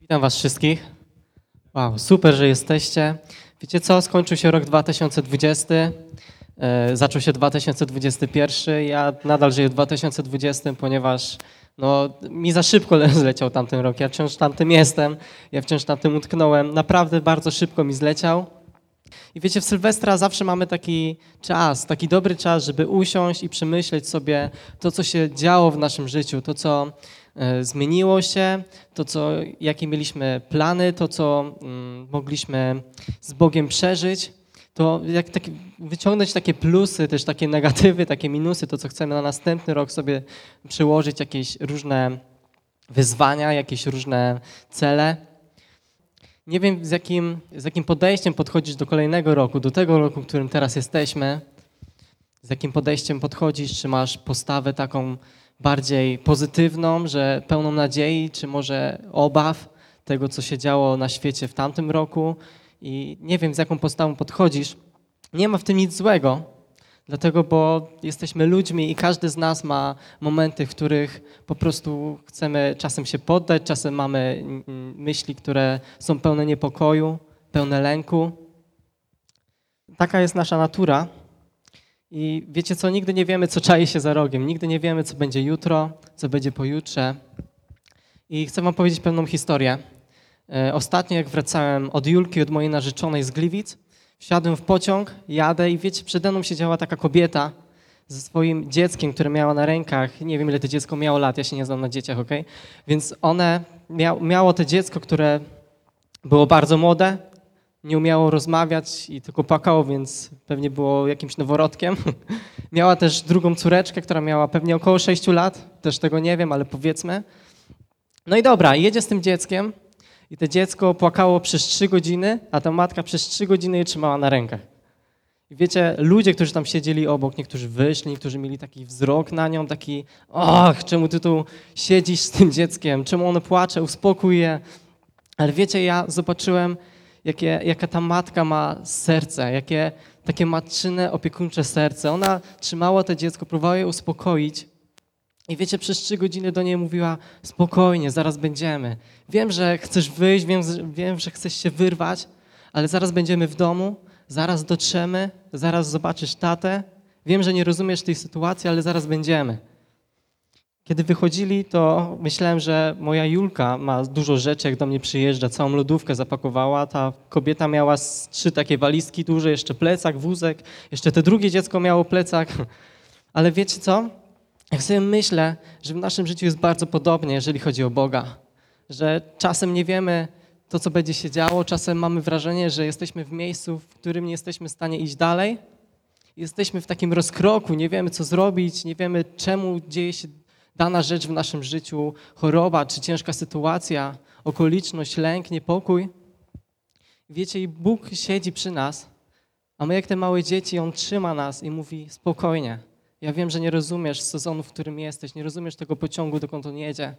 Witam Was wszystkich. Wow, super, że jesteście. Wiecie co? Skończył się rok 2020, e, zaczął się 2021. Ja nadal żyję w 2020, ponieważ no, mi za szybko le- zleciał tamten rok. Ja wciąż tamtym jestem, ja wciąż tamtym utknąłem. Naprawdę bardzo szybko mi zleciał. I wiecie, w Sylwestra zawsze mamy taki czas, taki dobry czas, żeby usiąść i przemyśleć sobie to, co się działo w naszym życiu, to, co zmieniło się, to, co, jakie mieliśmy plany, to, co mm, mogliśmy z Bogiem przeżyć. To jak taki, wyciągnąć takie plusy, też takie negatywy, takie minusy, to, co chcemy na następny rok sobie przyłożyć, jakieś różne wyzwania, jakieś różne cele. Nie wiem, z jakim, z jakim podejściem podchodzisz do kolejnego roku, do tego roku, w którym teraz jesteśmy. Z jakim podejściem podchodzisz? Czy masz postawę taką bardziej pozytywną, że pełną nadziei, czy może obaw tego, co się działo na świecie w tamtym roku? I nie wiem, z jaką postawą podchodzisz. Nie ma w tym nic złego, dlatego, bo jesteśmy ludźmi i każdy z nas ma momenty, w których po prostu chcemy czasem się poddać, czasem mamy myśli, które są pełne niepokoju, pełne lęku. Taka jest nasza natura. I wiecie co, nigdy nie wiemy, co czai się za rogiem, nigdy nie wiemy, co będzie jutro, co będzie pojutrze. I chcę wam powiedzieć pewną historię. E, Ostatnio, jak wracałem od Julki, od mojej narzeczonej z Gliwic, wsiadłem w pociąg, jadę i wiecie, przede mną siedziała taka kobieta ze swoim dzieckiem, które miała na rękach. Nie wiem, ile to dziecko miało lat, ja się nie znam na dzieciach, ok? Więc one, mia, miało to dziecko, które było bardzo młode, nie umiało rozmawiać i tylko płakało, więc pewnie było jakimś noworodkiem. Miała też drugą córeczkę, która miała pewnie około 6 lat, też tego nie wiem, ale powiedzmy. No i dobra, jedzie z tym dzieckiem i to dziecko płakało przez 3 godziny, a ta matka przez 3 godziny je trzymała na rękach. I wiecie, ludzie, którzy tam siedzieli obok, niektórzy wyszli, niektórzy mieli taki wzrok na nią, taki, och, czemu ty tu siedzisz z tym dzieckiem, czemu ono płacze, uspokój je. Ale wiecie, ja zobaczyłem, jakie, jaka ta matka ma serce, jakie takie matczyne, opiekuńcze serce. Ona trzymała to dziecko, próbowała je uspokoić. I wiecie, przez trzy godziny do niej mówiła: spokojnie, zaraz będziemy. Wiem, że chcesz wyjść, wiem, wiem, że chcesz się wyrwać, ale zaraz będziemy w domu, zaraz dotrzemy, zaraz zobaczysz tatę. Wiem, że nie rozumiesz tej sytuacji, ale zaraz będziemy. Kiedy wychodzili, to myślałem, że moja Julka ma dużo rzeczy, jak do mnie przyjeżdża, całą lodówkę zapakowała. Ta kobieta miała trzy takie walizki duże, jeszcze plecak, wózek, jeszcze to drugie dziecko miało plecak. Ale wiecie co? Jak sobie myślę, że w naszym życiu jest bardzo podobnie, jeżeli chodzi o Boga. Że czasem nie wiemy to, co będzie się działo, czasem mamy wrażenie, że jesteśmy w miejscu, w którym nie jesteśmy w stanie iść dalej. Jesteśmy w takim rozkroku, nie wiemy, co zrobić, nie wiemy, czemu dzieje się dana rzecz w naszym życiu, choroba czy ciężka sytuacja, okoliczność, lęk, niepokój. Wiecie, i Bóg siedzi przy nas, a my jak te małe dzieci, On trzyma nas i mówi spokojnie. Ja wiem, że nie rozumiesz sezonu, w którym jesteś, nie rozumiesz tego pociągu, dokąd on jedzie,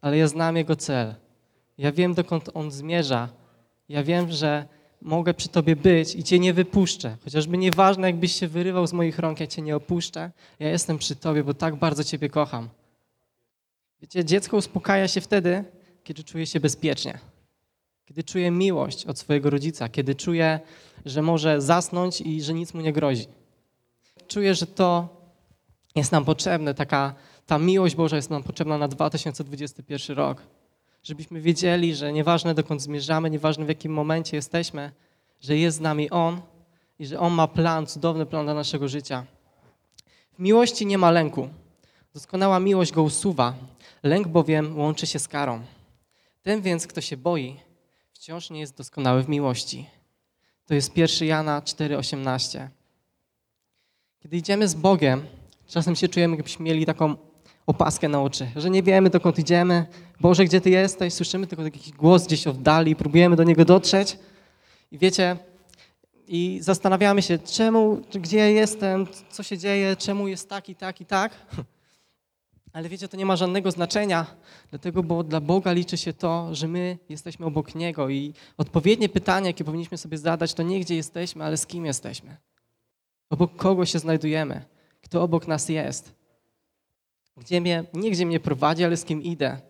ale ja znam Jego cel. Ja wiem, dokąd On zmierza. Ja wiem, że mogę przy Tobie być i Cię nie wypuszczę. Chociażby nieważne, jakbyś się wyrywał z moich rąk, ja Cię nie opuszczę. Ja jestem przy Tobie, bo tak bardzo Ciebie kocham. Wiecie, dziecko uspokaja się wtedy, kiedy czuje się bezpiecznie. Kiedy czuje miłość od swojego rodzica, kiedy czuje, że może zasnąć i że nic mu nie grozi. Czuje, że to jest nam potrzebne, taka ta miłość Boża jest nam potrzebna na 2021 rok. Żebyśmy wiedzieli, że nieważne dokąd zmierzamy, nieważne w jakim momencie jesteśmy, że jest z nami On i że On ma plan, cudowny plan dla naszego życia. W miłości nie ma lęku. Doskonała miłość go usuwa. Lęk bowiem łączy się z karą. Ten więc, kto się boi, wciąż nie jest doskonały w miłości. To jest 1 Jana 4,18. Kiedy idziemy z Bogiem, czasem się czujemy, jakbyśmy mieli taką opaskę na oczy, że nie wiemy, dokąd idziemy. Boże, gdzie Ty jesteś? Słyszymy tylko jakiś głos gdzieś oddali, próbujemy do Niego dotrzeć. I wiecie, i zastanawiamy się, czemu, gdzie jestem, co się dzieje, czemu jest tak i tak i tak. Ale wiecie, to nie ma żadnego znaczenia, dlatego, bo dla Boga liczy się to, że my jesteśmy obok Niego i odpowiednie pytanie, jakie powinniśmy sobie zadać, to nie gdzie jesteśmy, ale z kim jesteśmy. Obok kogo się znajdujemy, kto obok nas jest. Gdzie mnie, nie gdzie mnie prowadzi, ale z kim idę.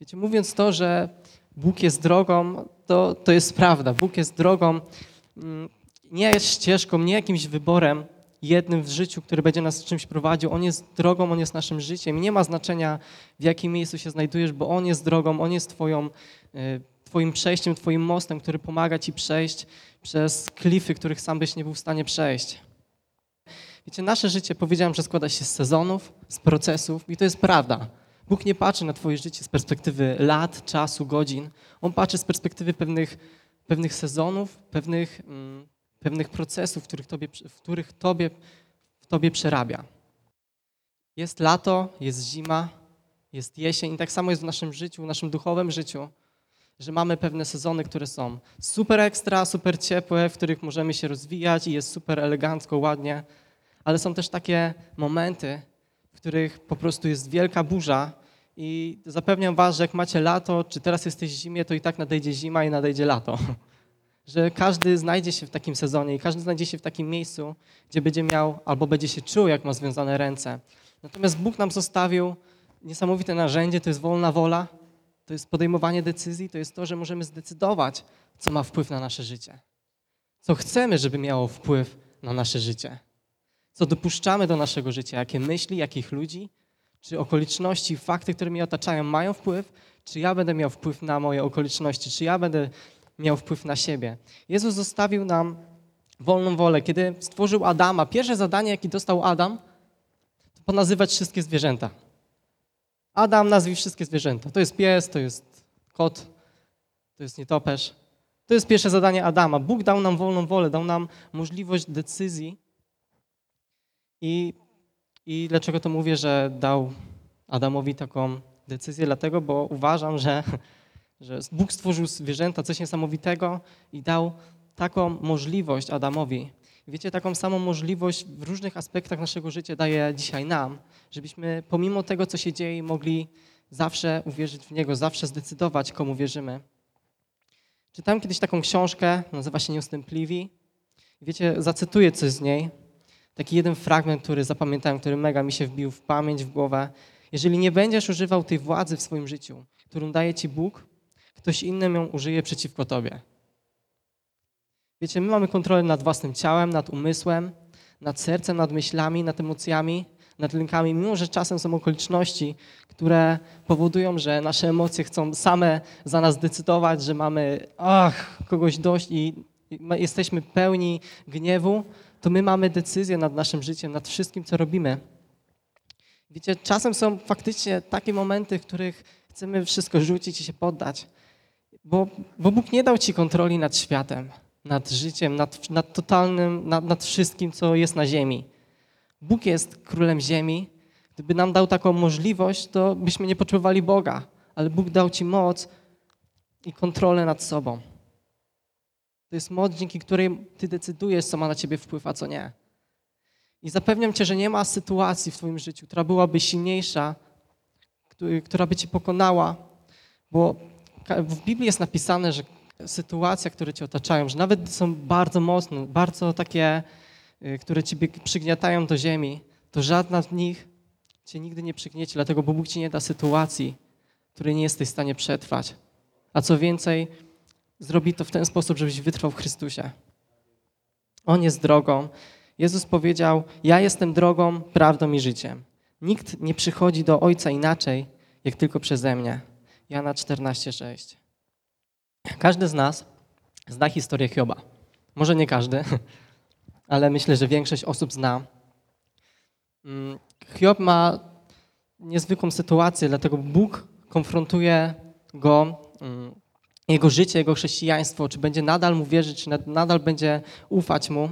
Wiecie, mówiąc to, że Bóg jest drogą, to, to jest prawda. Bóg jest drogą, mm, nie jest ścieżką, nie jakimś wyborem jednym w życiu, który będzie nas czymś prowadził. On jest drogą, On jest naszym życiem. I nie ma znaczenia, w jakim miejscu się znajdujesz, bo On jest drogą, On jest twoją, y, Twoim przejściem, Twoim mostem, który pomaga Ci przejść przez klify, których sam byś nie był w stanie przejść. Wiecie, nasze życie, powiedziałem, że składa się z sezonów, z procesów i to jest prawda. Bóg nie patrzy na Twoje życie z perspektywy lat, czasu, godzin. On patrzy z perspektywy pewnych, pewnych sezonów, pewnych, mm, pewnych procesów, w których, tobie, w których tobie, w Tobie przerabia. Jest lato, jest zima, jest jesień i tak samo jest w naszym życiu, w naszym duchowym życiu, że mamy pewne sezony, które są super ekstra, super ciepłe, w których możemy się rozwijać i jest super elegancko, ładnie, ale są też takie momenty, w których po prostu jest wielka burza i zapewniam was, że jak macie lato, czy teraz jesteś w zimie, to i tak nadejdzie zima i nadejdzie lato. Że każdy znajdzie się w takim sezonie i każdy znajdzie się w takim miejscu, gdzie będzie miał albo będzie się czuł, jak ma związane ręce. Natomiast Bóg nam zostawił niesamowite narzędzie, to jest wolna wola, to jest podejmowanie decyzji, to jest to, że możemy zdecydować, co ma wpływ na nasze życie. Co chcemy, żeby miało wpływ na nasze życie. Co dopuszczamy do naszego życia, jakie myśli, jakich ludzi, czy okoliczności, fakty, które mnie otaczają, mają wpływ, czy ja będę miał wpływ na moje okoliczności, czy ja będę miał wpływ na siebie. Jezus zostawił nam wolną wolę. Kiedy stworzył Adama, pierwsze zadanie, jakie dostał Adam, to ponazywać wszystkie zwierzęta. Adam, nazwij wszystkie zwierzęta. To jest pies, to jest kot, to jest nietoperz. To jest pierwsze zadanie Adama. Bóg dał nam wolną wolę, dał nam możliwość decyzji. I, I dlaczego to mówię, że dał Adamowi taką decyzję? Dlatego, bo uważam, że, że Bóg stworzył zwierzęta, coś niesamowitego i dał taką możliwość Adamowi. Wiecie, taką samą możliwość w różnych aspektach naszego życia daje dzisiaj nam, żebyśmy pomimo tego, co się dzieje, mogli zawsze uwierzyć w Niego, zawsze zdecydować, komu wierzymy. Czytałem kiedyś taką książkę, nazywa się Nieustępliwi. Wiecie, zacytuję coś z niej. Taki jeden fragment, który zapamiętałem, który mega mi się wbił w pamięć, w głowę. Jeżeli nie będziesz używał tej władzy w swoim życiu, którą daje ci Bóg, ktoś inny ją użyje przeciwko tobie. Wiecie, my mamy kontrolę nad własnym ciałem, nad umysłem, nad sercem, nad myślami, nad emocjami, nad lękami, mimo że czasem są okoliczności, które powodują, że nasze emocje chcą same za nas decydować, że mamy ach, kogoś dość i jesteśmy pełni gniewu, to my mamy decyzję nad naszym życiem, nad wszystkim, co robimy. Wiecie, czasem są faktycznie takie momenty, w których chcemy wszystko rzucić i się poddać, bo, bo Bóg nie dał ci kontroli nad światem nad życiem, nad, nad totalnym, nad, nad wszystkim, co jest na ziemi. Bóg jest królem ziemi. Gdyby nam dał taką możliwość, to byśmy nie potrzebowali Boga, ale Bóg dał ci moc i kontrolę nad sobą. To jest moc, dzięki której ty decydujesz, co ma na ciebie wpływ, a co nie. I zapewniam cię, że nie ma sytuacji w twoim życiu, która byłaby silniejsza, która by cię pokonała, bo w Biblii jest napisane, że sytuacjach, które cię otaczają, że nawet są bardzo mocne, bardzo takie, y, które ciebie przygniatają do ziemi, to żadna z nich cię nigdy nie przygnieci, dlatego bo Bóg ci nie da sytuacji, której nie jesteś w stanie przetrwać. A co więcej, zrobi to w ten sposób, żebyś wytrwał w Chrystusie. On jest drogą. Jezus powiedział: Ja jestem drogą, prawdą i życiem. Nikt nie przychodzi do Ojca inaczej, jak tylko przeze mnie. Jana 14,6. Każdy z nas zna historię Hioba. Może nie każdy, ale myślę, że większość osób zna. Mm, Hiob ma niezwykłą sytuację, dlatego Bóg konfrontuje go, mm, jego życie, jego chrześcijaństwo, czy będzie nadal mu wierzyć, czy nadal będzie ufać mu,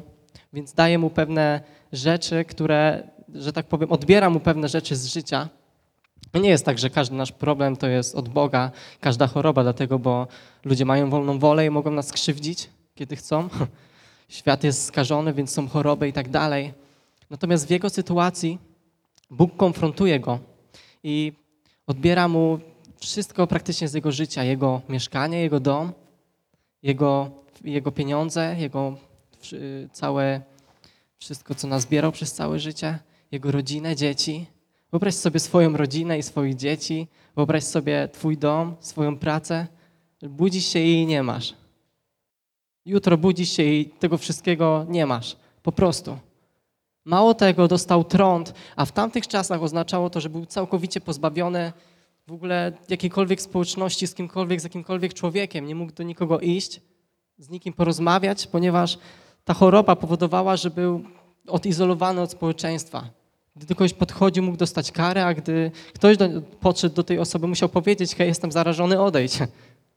więc daje mu pewne rzeczy, które, że tak powiem, odbiera mu pewne rzeczy z życia, nie jest tak, że każdy nasz problem to jest od Boga, każda choroba, dlatego, bo ludzie mają wolną wolę i mogą nas skrzywdzić, kiedy chcą. Świat jest skażony, więc są choroby i tak dalej. Natomiast w jego sytuacji Bóg konfrontuje go i odbiera mu wszystko praktycznie z jego życia, jego mieszkanie, jego dom, jego, jego pieniądze, jego całe, wszystko, co nazbierał przez całe życie, jego rodzinę, dzieci Wyobraź sobie swoją rodzinę i swoich dzieci, wyobraź sobie Twój dom, swoją pracę, Budzisz się i jej nie masz. Jutro budzisz się i tego wszystkiego nie masz. Po prostu. Mało tego, dostał trąd, a w tamtych czasach oznaczało to, że był całkowicie pozbawiony w ogóle jakiejkolwiek społeczności z kimkolwiek, z jakimkolwiek człowiekiem. Nie mógł do nikogo iść, z nikim porozmawiać, ponieważ ta choroba powodowała, że był odizolowany od społeczeństwa. Gdy do kogoś podchodził, mógł dostać karę, a gdy ktoś do, podszedł do tej osoby, musiał powiedzieć, hej, jestem zarażony, odejdź.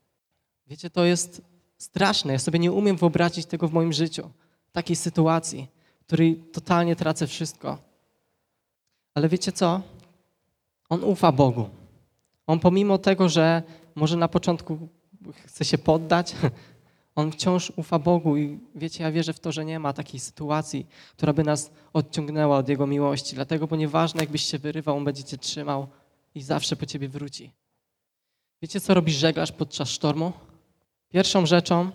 Wiecie, to jest straszne. Ja sobie nie umiem wyobrazić tego w moim życiu. Takiej sytuacji, w której totalnie tracę wszystko. Ale wiecie co? On ufa Bogu. On pomimo tego, że może na początku chce się poddać, on wciąż ufa Bogu i wiecie, ja wierzę w to, że nie ma takiej sytuacji, która by nas odciągnęła od Jego miłości. Dlatego, bo nieważne jakbyś się wyrywał, On będzie cię trzymał i zawsze po ciebie wróci. Wiecie, co robi żeglarz podczas sztormu? Pierwszą rzeczą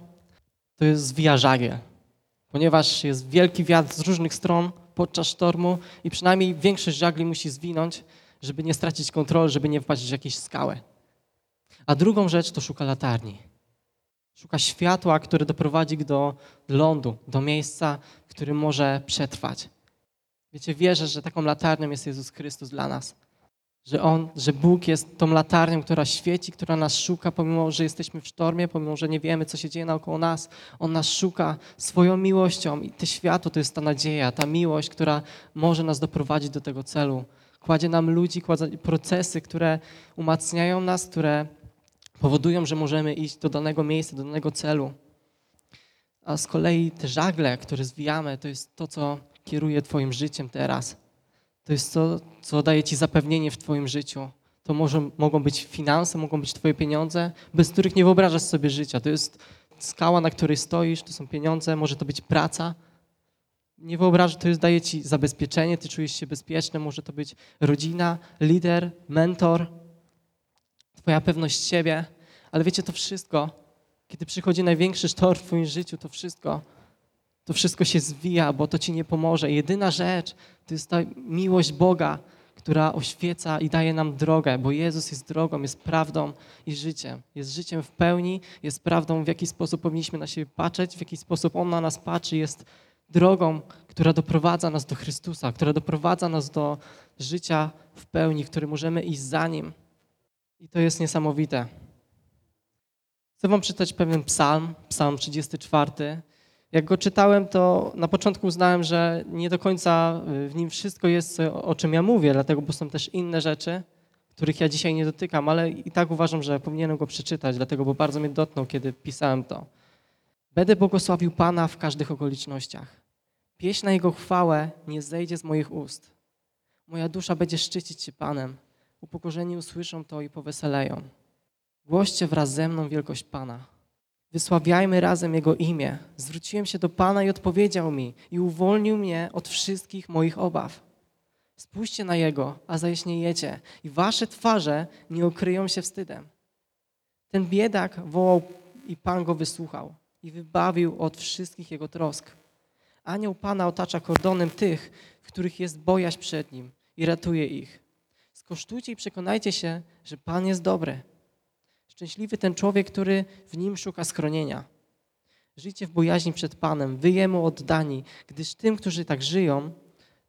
to jest zwija żagiel, ponieważ jest wielki wiatr z różnych stron podczas sztormu i przynajmniej większość żagli musi zwinąć, żeby nie stracić kontroli, żeby nie wpaść w jakieś skałę. A drugą rzecz to szuka latarni. Szuka światła, które doprowadzi do lądu, do miejsca, w którym może przetrwać. Wiecie, wierzę, że taką latarnią jest Jezus Chrystus dla nas. Że On, że Bóg jest tą latarnią, która świeci, która nas szuka, pomimo, że jesteśmy w sztormie, pomimo, że nie wiemy, co się dzieje naokoło nas. On nas szuka swoją miłością i to światło to jest ta nadzieja, ta miłość, która może nas doprowadzić do tego celu. Kładzie nam ludzi, kładzie procesy, które umacniają nas, które powodują, że możemy iść do danego miejsca, do danego celu. A z kolei te żagle, które zwijamy, to jest to, co kieruje Twoim życiem teraz. To jest to, co daje Ci zapewnienie w Twoim życiu. To może, mogą być finanse, mogą być Twoje pieniądze, bez których nie wyobrażasz sobie życia. To jest skała, na której stoisz, to są pieniądze, może to być praca. Nie wyobrażasz, to jest, daje Ci zabezpieczenie, Ty czujesz się bezpieczny, może to być rodzina, lider, mentor, Twoja pewność siebie. Ale wiecie, to wszystko, kiedy przychodzi największy sztorm w Twoim życiu, to wszystko, to wszystko się zwija, bo to Ci nie pomoże. Jedyna rzecz to jest ta miłość Boga, która oświeca i daje nam drogę, bo Jezus jest drogą, jest prawdą i życiem. Jest życiem w pełni, jest prawdą, w jaki sposób powinniśmy na siebie patrzeć, w jaki sposób On na nas patrzy, jest drogą, która doprowadza nas do Chrystusa, która doprowadza nas do życia w pełni, w którym możemy iść za Nim. I to jest niesamowite. Chcę wam przeczytać pewien psalm, psalm 34. Jak go czytałem, to na początku uznałem, że nie do końca w nim wszystko jest, o czym ja mówię, dlatego, bo są też inne rzeczy, których ja dzisiaj nie dotykam, ale i tak uważam, że powinienem go przeczytać, dlatego, bo bardzo mnie dotknął, kiedy pisałem to. Będę błogosławił Pana w każdych okolicznościach. Pieśń na Jego chwałę nie zejdzie z moich ust. Moja dusza będzie szczycić się Panem. Upokorzeni usłyszą to i poweseleją. Głoście wraz ze mną wielkość Pana. Wysławiajmy razem Jego imię. Zwróciłem się do Pana i odpowiedział mi i uwolnił mnie od wszystkich moich obaw. Spójrzcie na Jego, a zajaśniejecie i wasze twarze nie okryją się wstydem. Ten biedak wołał i Pan go wysłuchał i wybawił od wszystkich jego trosk. Anioł Pana otacza kordonem tych, w których jest bojaźń przed Nim i ratuje ich. Skosztujcie i przekonajcie się, że Pan jest dobry. Szczęśliwy ten człowiek, który w nim szuka schronienia. Żyjcie w bojaźni przed Panem, wy Jemu oddani, gdyż tym, którzy tak żyją,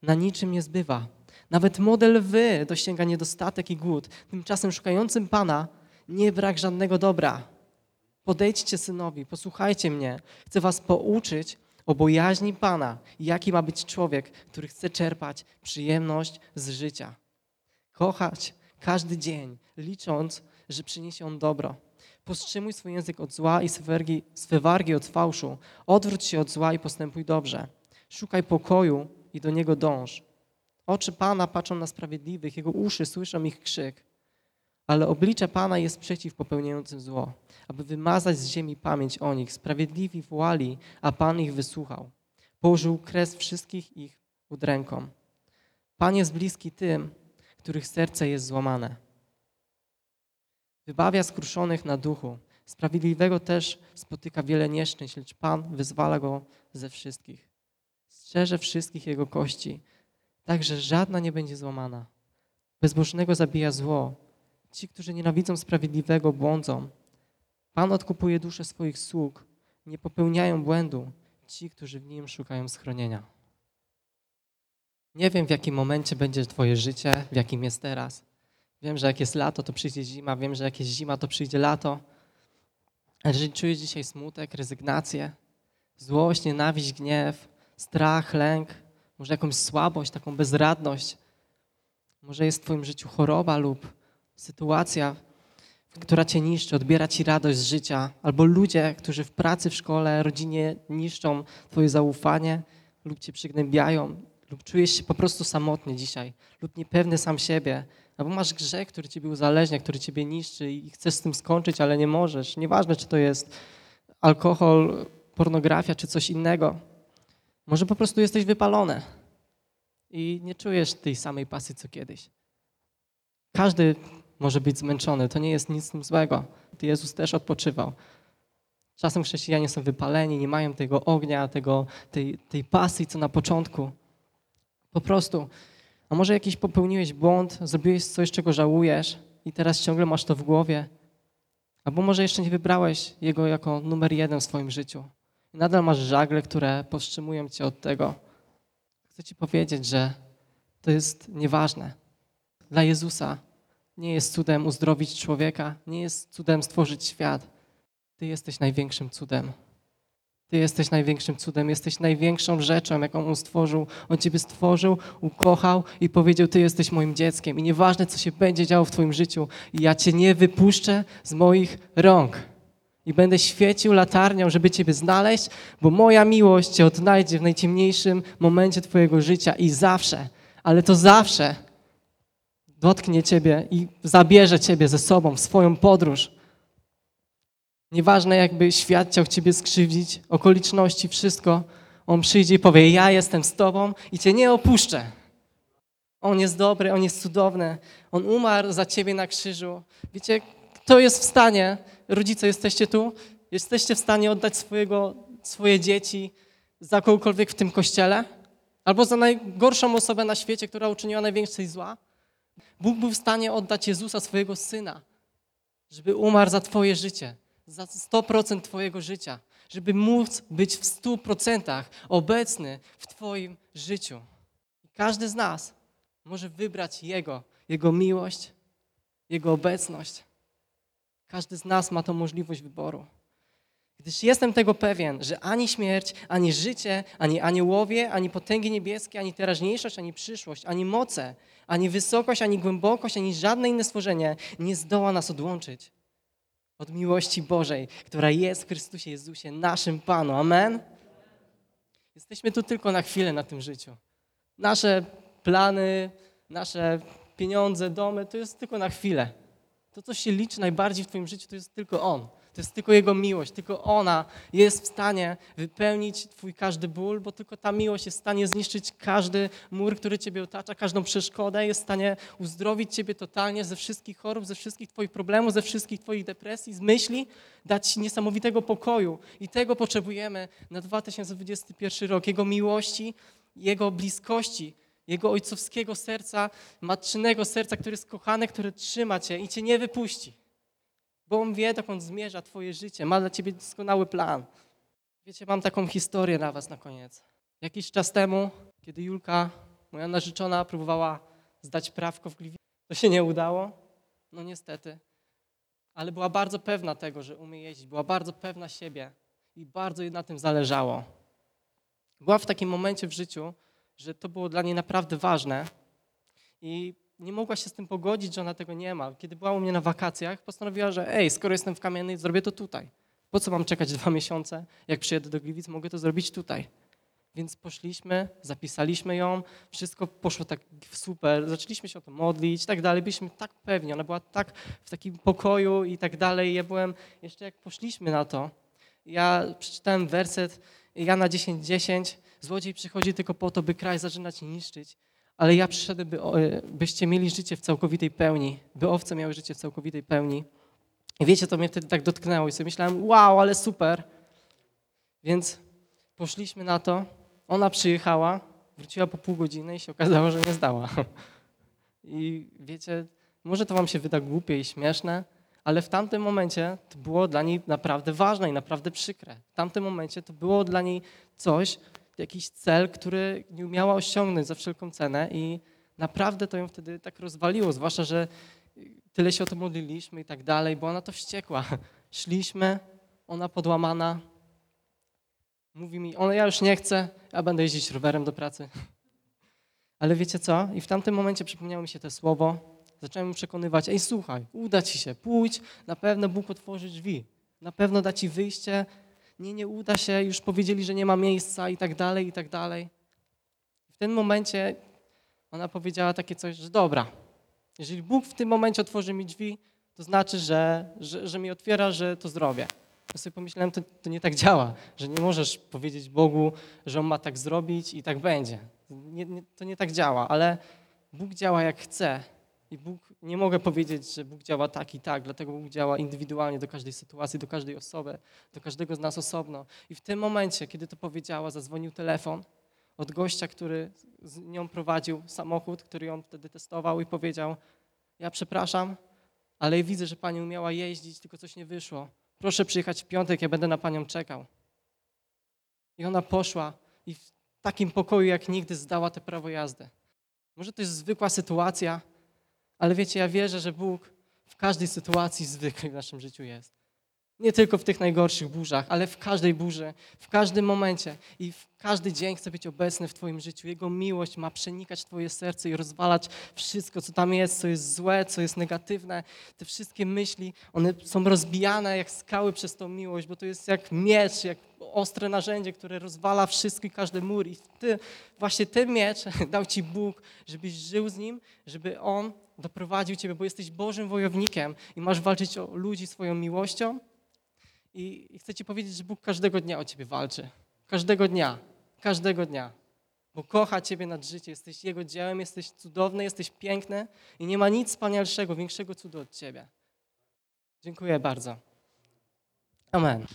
na niczym nie zbywa. Nawet model wy dosięga niedostatek i głód. Tymczasem szukającym Pana nie brak żadnego dobra. Podejdźcie synowi, posłuchajcie mnie. Chcę was pouczyć o bojaźni Pana jaki ma być człowiek, który chce czerpać przyjemność z życia. Kochać każdy dzień, licząc, że przyniesie on dobro. Powstrzymuj swój język od zła i swe wargi od fałszu. Odwróć się od zła i postępuj dobrze. Szukaj pokoju i do niego dąż. Oczy Pana patrzą na sprawiedliwych, jego uszy słyszą ich krzyk. Ale oblicze Pana jest przeciw popełniającym zło, aby wymazać z ziemi pamięć o nich. Sprawiedliwi wołali, a Pan ich wysłuchał. Położył kres wszystkich ich udrękom. Pan jest bliski tym, których serce jest złamane. Wybawia skruszonych na duchu. Sprawiedliwego też spotyka wiele nieszczęść, lecz Pan wyzwala go ze wszystkich. Strzeże wszystkich jego kości, tak że żadna nie będzie złamana. Bezbożnego zabija zło. Ci, którzy nienawidzą sprawiedliwego, błądzą. Pan odkupuje duszę swoich sług. Nie popełniają błędu ci, którzy w nim szukają schronienia. Nie wiem, w jakim momencie będzie Twoje życie, w jakim jest teraz. Wiem, że jak jest lato, to przyjdzie zima. Wiem, że jak jest zima, to przyjdzie lato. Ale jeżeli czujesz dzisiaj smutek, rezygnację, złość, nienawiść, gniew, strach, lęk, może jakąś słabość, taką bezradność, może jest w Twoim życiu choroba lub sytuacja, która Cię niszczy, odbiera Ci radość z życia, albo ludzie, którzy w pracy, w szkole, rodzinie niszczą Twoje zaufanie lub Cię przygnębiają, lub czujesz się po prostu samotnie dzisiaj, lub niepewny sam siebie, albo masz grzech, który Ciebie uzależnia, który Ciebie niszczy i chcesz z tym skończyć, ale nie możesz. Nieważne, czy to jest alkohol, pornografia, czy coś innego. Może po prostu jesteś wypalony i nie czujesz tej samej pasji, co kiedyś. Każdy może być zmęczony, to nie jest nic złego. Jezus też odpoczywał. Czasem chrześcijanie są wypaleni, nie mają tego ognia, tego, tej, tej pasji, co na początku. Po prostu. A może jakiś popełniłeś błąd, zrobiłeś coś, czego żałujesz i teraz ciągle masz to w głowie. Albo może jeszcze nie wybrałeś Jego jako numer jeden w swoim życiu. I nadal masz żagle, które powstrzymują cię od tego. Chcę ci powiedzieć, że to jest nieważne. Dla Jezusa nie jest cudem uzdrowić człowieka, nie jest cudem stworzyć świat. Ty jesteś największym cudem. Ty jesteś największym cudem, jesteś największą rzeczą, jaką On stworzył. On Ciebie stworzył, ukochał i powiedział, Ty jesteś moim dzieckiem. I nieważne, co się będzie działo w Twoim życiu, ja Cię nie wypuszczę z moich rąk. I będę świecił latarnią, żeby Ciebie znaleźć, bo moja miłość Cię odnajdzie w najciemniejszym momencie Twojego życia i zawsze, ale to zawsze dotknie Ciebie i zabierze Ciebie ze sobą w swoją podróż. Nieważne, jakby świat chciał Ciebie skrzywdzić, okoliczności, wszystko, On przyjdzie i powie, ja jestem z Tobą i Cię nie opuszczę. On jest dobry, On jest cudowny. On umarł za Ciebie na krzyżu. Wiecie, kto jest w stanie, rodzice jesteście tu, jesteście w stanie oddać swojego, swoje dzieci za kogokolwiek w tym kościele? Albo za najgorszą osobę na świecie, która uczyniła najwięcej zła? Bóg był w stanie oddać Jezusa, swojego Syna, żeby umarł za Twoje życie, za 100% Twojego życia, żeby móc być w 100% obecny w Twoim życiu. Każdy z nas może wybrać Jego, Jego miłość, Jego obecność. Każdy z nas ma tą możliwość wyboru. Gdyż jestem tego pewien, że ani śmierć, ani życie, ani aniołowie, ani potęgi niebieskie, ani teraźniejszość, ani przyszłość, ani moce, ani wysokość, ani głębokość, ani żadne inne stworzenie nie zdoła nas odłączyć od miłości Bożej, która jest w Chrystusie Jezusie, naszym Panu. Amen? Jesteśmy tu tylko na chwilę na tym życiu. Nasze plany, nasze pieniądze, domy, to jest tylko na chwilę. To, co się liczy najbardziej w Twoim życiu, to jest tylko On. To jest tylko Jego miłość, tylko ona jest w stanie wypełnić Twój każdy ból, bo tylko ta miłość jest w stanie zniszczyć każdy mur, który Ciebie otacza, każdą przeszkodę, jest w stanie uzdrowić Ciebie totalnie ze wszystkich chorób, ze wszystkich Twoich problemów, ze wszystkich Twoich depresji, z myśli, dać Ci niesamowitego pokoju. I tego potrzebujemy na 2021 rok. Jego miłości, Jego bliskości, Jego ojcowskiego serca, matczynego serca, który jest kochany, który trzyma Cię i Cię nie wypuści. Bo On wie, dokąd zmierza Twoje życie. Ma dla Ciebie doskonały plan. Wiecie, mam taką historię na Was na koniec. Jakiś czas temu, kiedy Julka, moja narzeczona, próbowała zdać prawko w Gliwicy, to się nie udało. No niestety. Ale była bardzo pewna tego, że umie jeździć. Była bardzo pewna siebie i bardzo jej na tym zależało. Była w takim momencie w życiu, że to było dla niej naprawdę ważne i nie mogła się z tym pogodzić, że ona tego nie ma. Kiedy była u mnie na wakacjach, postanowiła, że ej, skoro jestem w Kamiennej, zrobię to tutaj. Po co mam czekać dwa miesiące? Jak przyjedę do Gliwic, mogę to zrobić tutaj. Więc poszliśmy, zapisaliśmy ją, wszystko poszło tak super, zaczęliśmy się o to modlić i tak dalej. Byliśmy tak pewni, ona była tak w takim pokoju i tak dalej. Ja byłem, jeszcze jak poszliśmy na to, ja przeczytałem werset Jana 10:10, 10, złodziej przychodzi tylko po to, by kraj zaczynać niszczyć ale ja przyszedłem, by, byście mieli życie w całkowitej pełni, by owce miały życie w całkowitej pełni. I wiecie, to mnie wtedy tak dotknęło i sobie myślałem, wow, ale super. Więc poszliśmy na to, ona przyjechała, wróciła po pół godziny i się okazało, że nie zdała. I wiecie, może to wam się wyda głupie i śmieszne, ale w tamtym momencie to było dla niej naprawdę ważne i naprawdę przykre. W tamtym momencie to było dla niej coś, jakiś cel, który nie umiała osiągnąć za wszelką cenę i naprawdę to ją wtedy tak rozwaliło, zwłaszcza, że tyle się o to modliliśmy i tak dalej, bo ona to wściekła. Szliśmy, ona podłamana, mówi mi, ona ja już nie chcę, ja będę jeździć rowerem do pracy. Ale wiecie co? I w tamtym momencie przypomniało mi się to słowo. Zacząłem przekonywać, ej słuchaj, uda ci się, pójdź, na pewno Bóg otworzy drzwi. Na pewno da ci wyjście. Nie, nie uda się, już powiedzieli, że nie ma miejsca i tak dalej, i tak dalej. W tym momencie ona powiedziała takie coś, że dobra, jeżeli Bóg w tym momencie otworzy mi drzwi, to znaczy, że, że, że mi otwiera, że to zrobię. Ja sobie pomyślałem, to, to nie tak działa, że nie możesz powiedzieć Bogu, że On ma tak zrobić i tak będzie. Nie, nie, to nie tak działa, ale Bóg działa jak chce. I Bóg, nie mogę powiedzieć, że Bóg działa tak i tak, dlatego Bóg działa indywidualnie do każdej sytuacji, do każdej osoby, do każdego z nas osobno. I w tym momencie, kiedy to powiedziała, zadzwonił telefon od gościa, który z nią prowadził samochód, który ją wtedy testował i powiedział, ja przepraszam, ale widzę, że pani umiała jeździć, tylko coś nie wyszło. Proszę przyjechać w piątek, ja będę na panią czekał. I ona poszła i w takim pokoju jak nigdy zdała te prawo jazdy. Może to jest zwykła sytuacja, ale wiecie, ja wierzę, że Bóg w każdej sytuacji zwykłej w naszym życiu jest. Nie tylko w tych najgorszych burzach, ale w każdej burzy, w każdym momencie i w każdy dzień chce być obecny w Twoim życiu. Jego miłość ma przenikać Twoje serce i rozwalać wszystko, co tam jest, co jest złe, co jest negatywne. Te wszystkie myśli, one są rozbijane jak skały przez tą miłość, bo to jest jak miecz, jak ostre narzędzie, które rozwala wszystko i każdy mur. I ty, właśnie ten miecz dał Ci Bóg, żebyś żył z Nim, żeby On doprowadził Ciebie, bo jesteś Bożym wojownikiem i masz walczyć o ludzi swoją miłością. I, chcę Ci powiedzieć, że Bóg każdego dnia o Ciebie walczy. Każdego dnia. Każdego dnia. Bo kocha Ciebie nad życie. Jesteś Jego dziełem, jesteś cudowny, jesteś piękny i nie ma nic wspanialszego, większego cudu od Ciebie. Dziękuję bardzo. Amen.